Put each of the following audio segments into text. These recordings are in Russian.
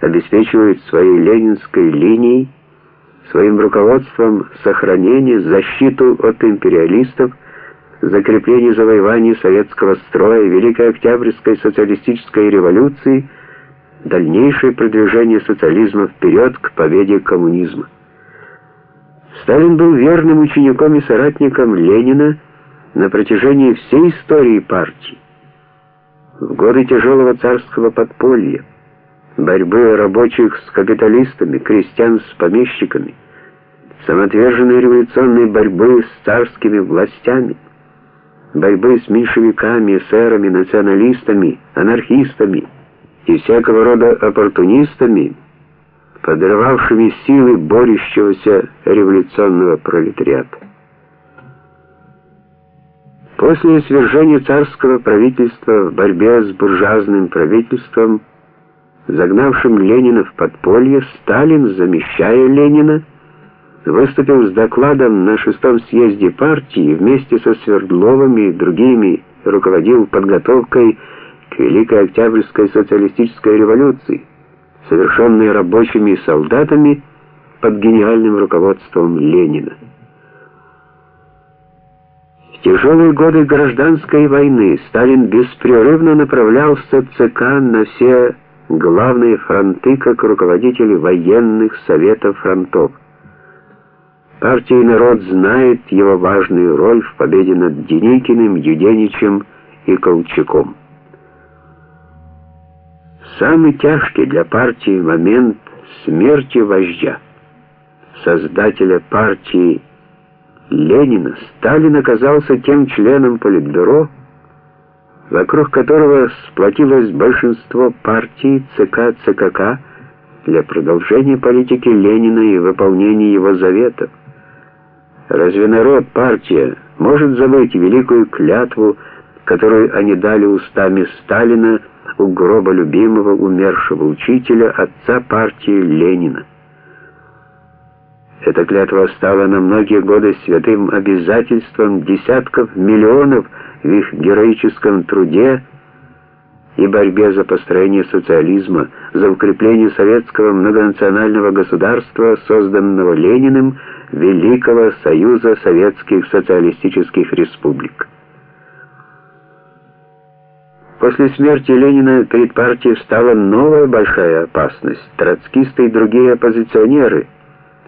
обеспечивает своей ленинской линией, своим руководством сохранение, защиту от империалистов, закрепление завоеваний советского строя, Великой Октябрьской социалистической революции, дальнейшее продвижение социализма вперед к победе коммунизма. Сталин был верным учеником и соратником Ленина на протяжении всей истории партии. В годы тяжелого царского подполья, борьбы рабочих с капиталистами, крестьян с помещиками, самоотверженной революционной борьбы с царскими властями, борьбы с меньшевиками, эсерами, националистами, анархистами и всякого рода оппортунистами, подрывавшими силы борющегося революционного пролетариата. После свержения царского правительства в борьбе с буржуазным правительством, загнавшим Ленина в подполье, Сталин, замещая Ленина, выступил с докладом на шестом съезде партии вместе со Свердловым и другими руководил подготовкой к Великой Октябрьской социалистической революции, совершенной рабочими и солдатами под гениальным руководством Ленина. В тяжелые годы гражданской войны Сталин беспрерывно направлялся ЦК на все главные фронты как руководитель военных советов фронтов. Партия и народ знает его важную роль в победе над Деникиным, Юденичем и Колчаком. Самый тяжкий для партии момент смерти вождя, создателя партии Ленина, Сталин оказался тем членом Политбюро, вокруг которого сплотилось большинство партий ЦК ЦКК для продолжения политики Ленина и выполнения его заветов. Разве народ, партия может забыть великую клятву, которую они дали устами Сталина у гроба любимого умершего учителя, отца партии Ленина? Эта клятва стала на многие годы святым обязательством десятков миллионов в их героическом труде и борьбе за построение социализма, за укрепление советского многонационального государства, созданного Лениным, Великого Союза Советских Социалистических Республик. После смерти Ленина перед партией встала новая большая опасность. Троцкисты и другие оппозиционеры,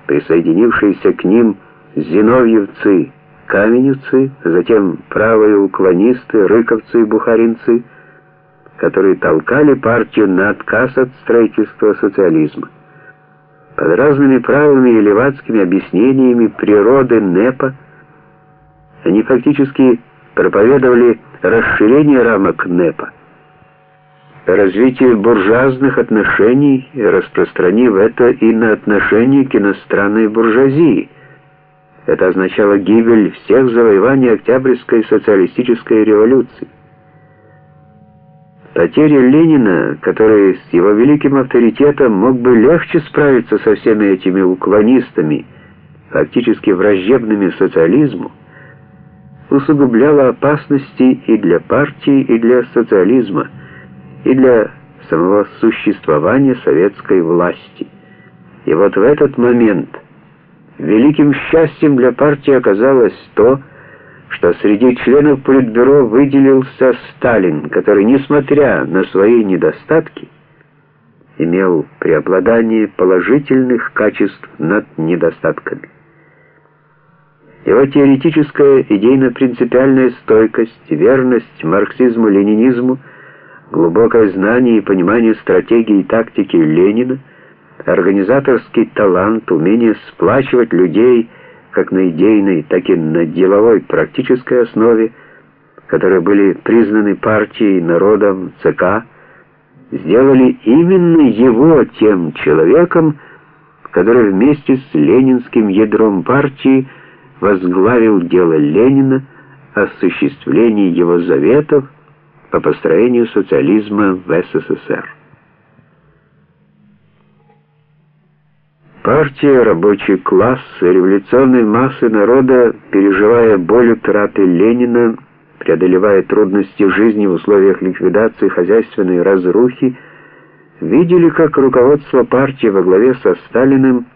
присоединившиеся к ним зиновьевцы, каменевцы, затем правые уклонисты, рыковцы и бухаринцы, которые толкали партию на отказ от строительства социализма. Под разными правилами и левацкими объяснениями природы НЭПа они фактически проповедовали расширение рамок НЭПа, развитие буржуазных отношений, распространив это и на отношения к иностранной буржуазии. Это означало гибель всех завоеваний Октябрьской социалистической революции. Потеря Ленина, который с его великим авторитетом мог бы легче справиться со всеми этими уклонистами, фактически враждебными социализму, усугубляла опасности и для партии, и для социализма, и для самого существования советской власти. И вот в этот момент великим счастьем для партии оказалось то, что среди членов Политбюро выделился Сталин, который, несмотря на свои недостатки, имел преобладание положительных качеств над недостатками. Его теоретическая идейно-принципиальная стойкость, верность марксизму-ленинизму, глубокое знание и понимание стратегии и тактики Ленина, организаторский талант, умение сплачивать людей – как на идейной, так и на деловой практической основе, которые были признаны партией, народом, ЦК, сделали именно его тем человеком, который вместе с ленинским ядром партии возглавил дело Ленина о осуществлении его заветов по построению социализма в СССР. Партия, рабочий класс, революционные массы народа, переживая боль утраты Ленина, преодолевая трудности жизни в условиях ликвидации хозяйственной разрухи, видели, как руководство партии во главе со Сталиным